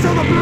to the blue.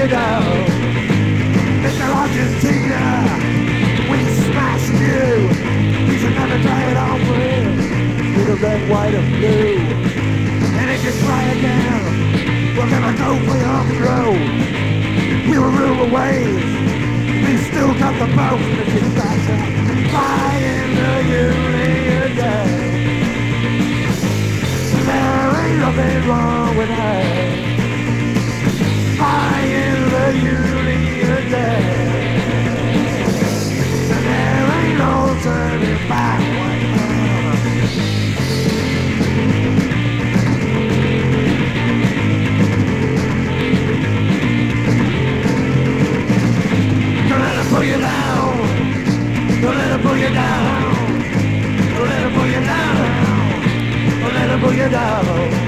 you down. Mr. Argentina, we smashed you. We should never try it on with Little red, white, and blue. And if you try again, we're gonna go for your throat. We will rule the waves. We still got the boat, no turning back. Don't let it pull you down. Don't let it pull you down. Don't let it pull you down. Don't let it pull you down.